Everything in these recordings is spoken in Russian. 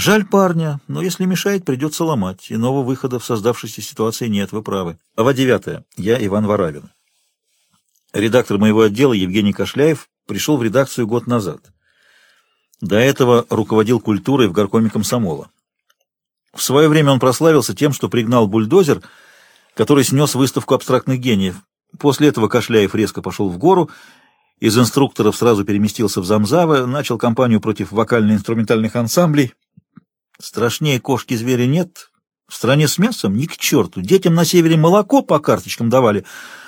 Жаль парня, но если мешает, придется ломать. Иного выхода в создавшейся ситуации нет, вы правы. Глава девятая. Я Иван Варавин. Редактор моего отдела Евгений Кошляев пришел в редакцию год назад. До этого руководил культурой в горкоме комсомола. В свое время он прославился тем, что пригнал бульдозер, который снес выставку абстрактных гениев. После этого Кошляев резко пошел в гору, из инструкторов сразу переместился в Замзавы, начал кампанию против вокально-инструментальных ансамблей. Страшнее кошки-зверя нет. В стране с мясом ни к черту. Детям на севере молоко по карточкам давали,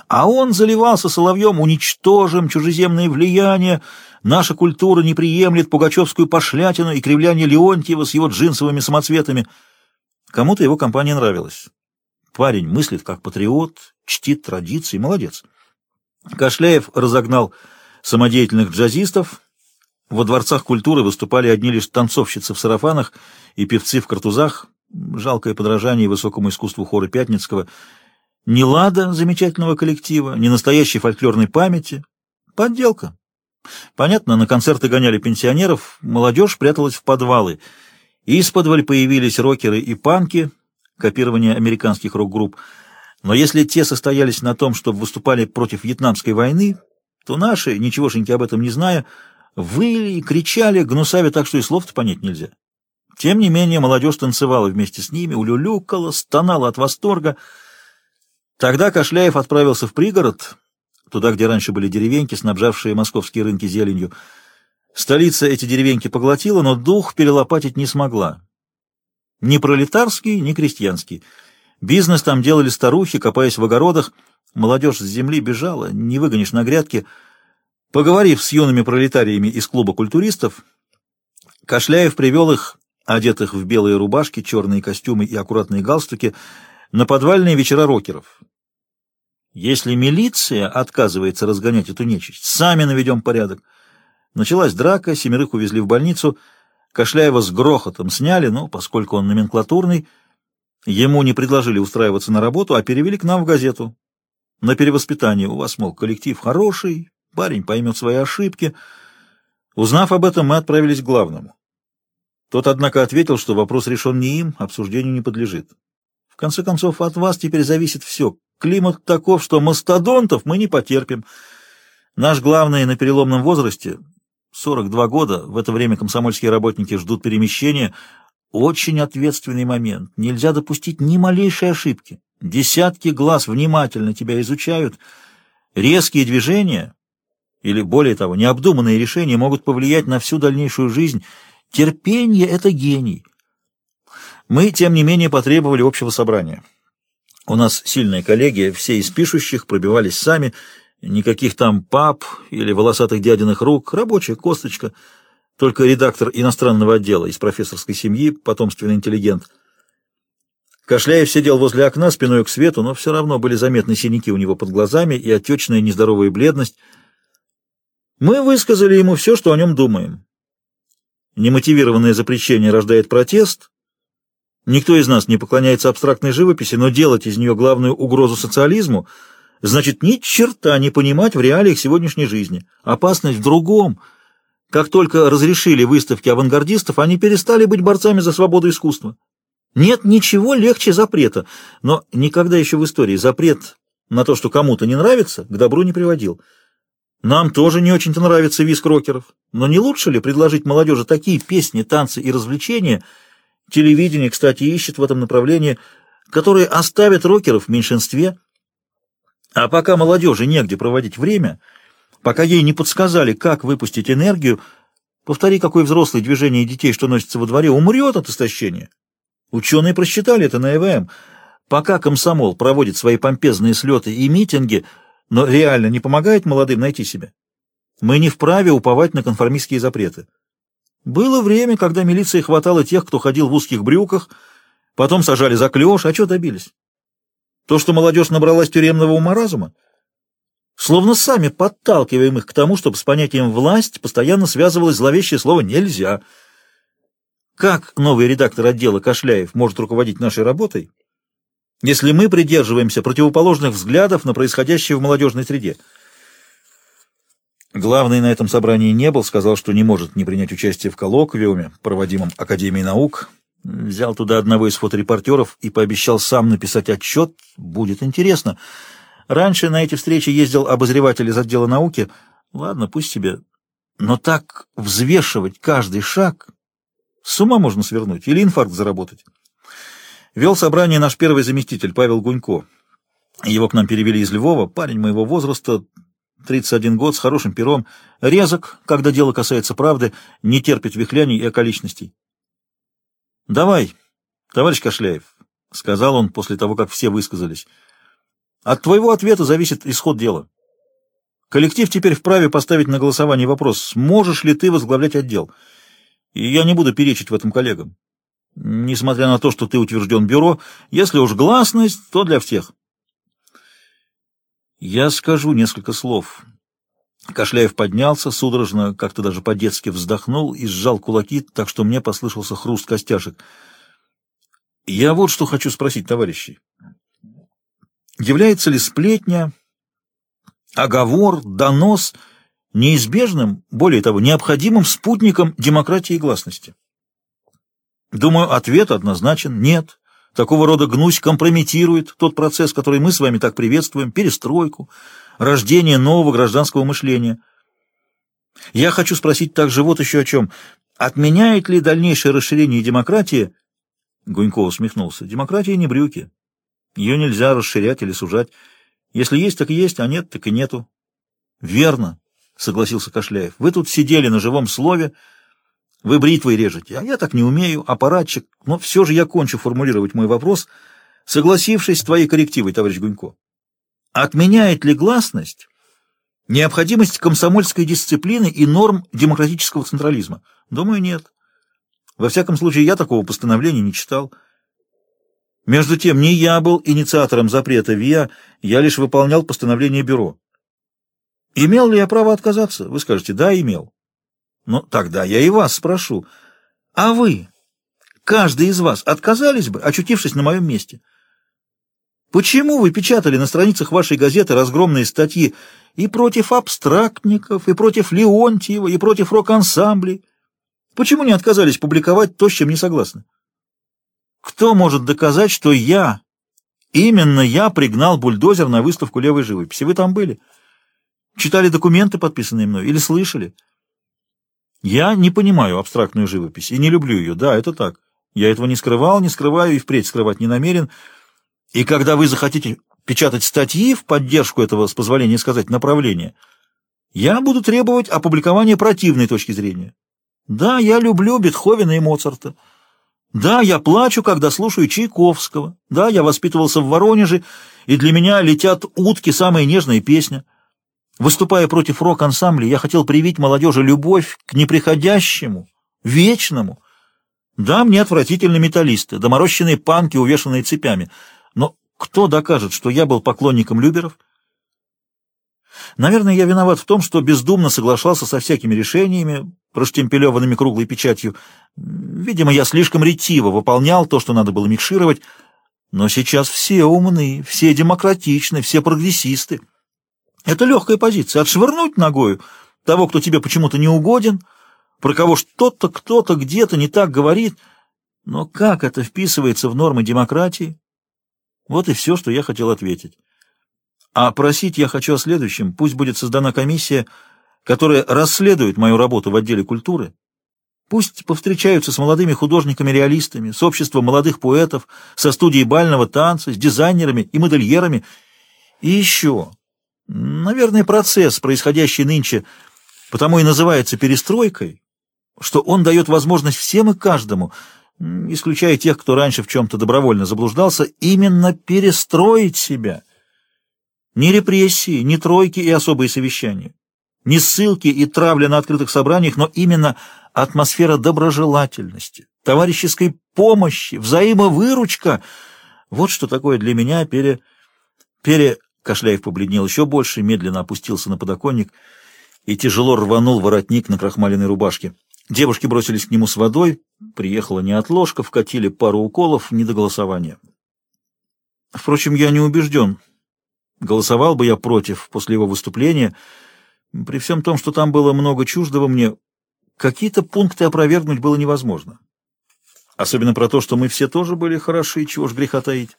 а он заливался соловьем «Уничтожим чужеземное влияние», «Наша культура не приемлет пугачевскую пошлятину и кривляние Леонтьева с его джинсовыми самоцветами». Кому-то его компания нравилась. Парень мыслит как патриот, чтит традиции, молодец. Кошляев разогнал самодеятельных джазистов. Во дворцах культуры выступали одни лишь танцовщицы в сарафанах и певцы в картузах. Жалкое подражание высокому искусству хора Пятницкого. Ни лада замечательного коллектива, ни настоящей фольклорной памяти. Подделка. Понятно, на концерты гоняли пенсионеров, молодежь пряталась в подвалы — из-под появились рокеры и панки, копирование американских рок-групп. Но если те состоялись на том, что выступали против Вьетнамской войны, то наши, ничегошеньки об этом не зная, выли и кричали, гнусавя так, что и слов-то понять нельзя. Тем не менее, молодежь танцевала вместе с ними, улюлюкала, стонала от восторга. Тогда Кошляев отправился в пригород, туда, где раньше были деревеньки, снабжавшие московские рынки зеленью, Столица эти деревеньки поглотила, но дух перелопатить не смогла. Ни пролетарский, ни крестьянский. Бизнес там делали старухи, копаясь в огородах. Молодежь с земли бежала, не выгонишь на грядки. Поговорив с юными пролетариями из клуба культуристов, Кошляев привел их, одетых в белые рубашки, черные костюмы и аккуратные галстуки, на подвальные вечера рокеров. Если милиция отказывается разгонять эту нечисть, сами наведем порядок. Началась драка, семерых увезли в больницу. Кошляева с грохотом сняли, но поскольку он номенклатурный, ему не предложили устраиваться на работу, а перевели к нам в газету. На перевоспитание у вас, мол, коллектив хороший, парень поймет свои ошибки. Узнав об этом, мы отправились к главному. Тот, однако, ответил, что вопрос решен не им, обсуждению не подлежит. В конце концов, от вас теперь зависит все. Климат таков, что мастодонтов мы не потерпим. Наш главный на переломном возрасте 42 года, в это время комсомольские работники ждут перемещения. Очень ответственный момент. Нельзя допустить ни малейшей ошибки. Десятки глаз внимательно тебя изучают. Резкие движения, или более того, необдуманные решения могут повлиять на всю дальнейшую жизнь. Терпение — это гений. Мы, тем не менее, потребовали общего собрания. У нас сильная коллегия, все из пишущих пробивались сами — Никаких там пап или волосатых дядиных рук, рабочая косточка, только редактор иностранного отдела из профессорской семьи, потомственный интеллигент. Кошляев сидел возле окна спиной к свету, но все равно были заметны синяки у него под глазами и отечная нездоровая бледность. Мы высказали ему все, что о нем думаем. Немотивированное запрещение рождает протест. Никто из нас не поклоняется абстрактной живописи, но делать из нее главную угрозу социализму — значит ни черта не понимать в реалиях сегодняшней жизни. Опасность в другом. Как только разрешили выставки авангардистов, они перестали быть борцами за свободу искусства. Нет ничего легче запрета, но никогда еще в истории запрет на то, что кому-то не нравится, к добру не приводил. Нам тоже не очень-то нравится виск рокеров, но не лучше ли предложить молодежи такие песни, танцы и развлечения, телевидение, кстати, ищет в этом направлении, которые оставят рокеров в меньшинстве, а пока молодежи негде проводить время, пока ей не подсказали, как выпустить энергию, повтори, какое взрослое движение детей, что носится во дворе, умрет от истощения. Ученые просчитали это на ЭВМ. Пока комсомол проводит свои помпезные слеты и митинги, но реально не помогает молодым найти себя. Мы не вправе уповать на конформистские запреты. Было время, когда милиции хватало тех, кто ходил в узких брюках, потом сажали за клеш, а что добились? То, что молодежь набралась тюремного ума разума? Словно сами подталкиваем их к тому, чтобы с понятием «власть» постоянно связывалось зловещее слово «нельзя». Как новый редактор отдела Кошляев может руководить нашей работой, если мы придерживаемся противоположных взглядов на происходящее в молодежной среде? Главный на этом собрании не был, сказал, что не может не принять участие в коллоквиуме, проводимом Академией наук. Взял туда одного из фоторепортеров и пообещал сам написать отчет. Будет интересно. Раньше на эти встречи ездил обозреватель из отдела науки. Ладно, пусть себе. Но так взвешивать каждый шаг... С ума можно свернуть или инфаркт заработать. Вел собрание наш первый заместитель Павел Гунько. Его к нам перевели из Львова. Парень моего возраста, 31 год, с хорошим пером, резок, когда дело касается правды, не терпит вихляний и околичностей. «Давай, товарищ Кошляев», — сказал он после того, как все высказались, — «от твоего ответа зависит исход дела. Коллектив теперь вправе поставить на голосование вопрос, сможешь ли ты возглавлять отдел. И я не буду перечить в этом коллегам. Несмотря на то, что ты утвержден бюро, если уж гласность, то для всех». Я скажу несколько слов. Кошляев поднялся, судорожно, как-то даже по-детски вздохнул и сжал кулаки, так что мне послышался хруст костяшек. Я вот что хочу спросить, товарищи. Является ли сплетня, оговор, донос неизбежным, более того, необходимым спутником демократии и гласности? Думаю, ответ однозначен – нет. Такого рода гнусь компрометирует тот процесс, который мы с вами так приветствуем, перестройку, рождение нового гражданского мышления. Я хочу спросить также вот еще о чем. Отменяет ли дальнейшее расширение демократии? Гунько усмехнулся. Демократия не брюки. Ее нельзя расширять или сужать. Если есть, так и есть, а нет, так и нету. Верно, согласился Кошляев. Вы тут сидели на живом слове, вы бритвой режете, а я так не умею, аппаратчик. Но все же я кончу формулировать мой вопрос, согласившись с твоей коррективой, товарищ Гунько. Отменяет ли гласность необходимость комсомольской дисциплины и норм демократического централизма? Думаю, нет. Во всяком случае, я такого постановления не читал. Между тем, не я был инициатором запрета ВИА, я лишь выполнял постановление бюро. Имел ли я право отказаться? Вы скажете, да, имел. Но тогда я и вас спрошу. А вы, каждый из вас, отказались бы, очутившись на моем месте? Почему вы печатали на страницах вашей газеты разгромные статьи и против абстрактников, и против Леонтьева, и против рок-ансамблей? Почему не отказались публиковать то, с чем не согласны? Кто может доказать, что я, именно я пригнал бульдозер на выставку левой живописи? Вы там были? Читали документы, подписанные мной, или слышали? Я не понимаю абстрактную живопись и не люблю ее. Да, это так. Я этого не скрывал, не скрываю и впредь скрывать не намерен. И когда вы захотите печатать статьи в поддержку этого, с позволения сказать, направления, я буду требовать опубликования противной точки зрения. Да, я люблю Бетховена и Моцарта. Да, я плачу, когда слушаю Чайковского. Да, я воспитывался в Воронеже, и для меня летят утки, самая нежная песня. Выступая против рок-ансамбля, я хотел привить молодежи любовь к неприходящему, вечному. Да, мне отвратительны металлисты, доморощенные панки, увешанные цепями. Но кто докажет, что я был поклонником Люберов? Наверное, я виноват в том, что бездумно соглашался со всякими решениями, проштемпелеванными круглой печатью. Видимо, я слишком ретиво выполнял то, что надо было микшировать. Но сейчас все умны, все демократичны, все прогрессисты. Это легкая позиция. Отшвырнуть ногою того, кто тебе почему-то не угоден, про кого что-то, кто-то, где-то не так говорит. Но как это вписывается в нормы демократии? Вот и все, что я хотел ответить. А просить я хочу о следующем. Пусть будет создана комиссия, которая расследует мою работу в отделе культуры. Пусть повстречаются с молодыми художниками-реалистами, с обществом молодых поэтов, со студией бального танца, с дизайнерами и модельерами. И еще... Наверное, процесс, происходящий нынче, потому и называется перестройкой, что он дает возможность всем и каждому, исключая тех, кто раньше в чем-то добровольно заблуждался, именно перестроить себя. Ни репрессии, ни тройки и особые совещания, ни ссылки и травля на открытых собраниях, но именно атмосфера доброжелательности, товарищеской помощи, взаимовыручка. Вот что такое для меня пере... пере... Кошляев побледнел еще больше, медленно опустился на подоконник и тяжело рванул воротник на крахмаленной рубашке. Девушки бросились к нему с водой, приехала неотложка, вкатили пару уколов, не до голосования. Впрочем, я не убежден. Голосовал бы я против после его выступления. При всем том, что там было много чуждого мне, какие-то пункты опровергнуть было невозможно. Особенно про то, что мы все тоже были хороши, чего ж греха таить.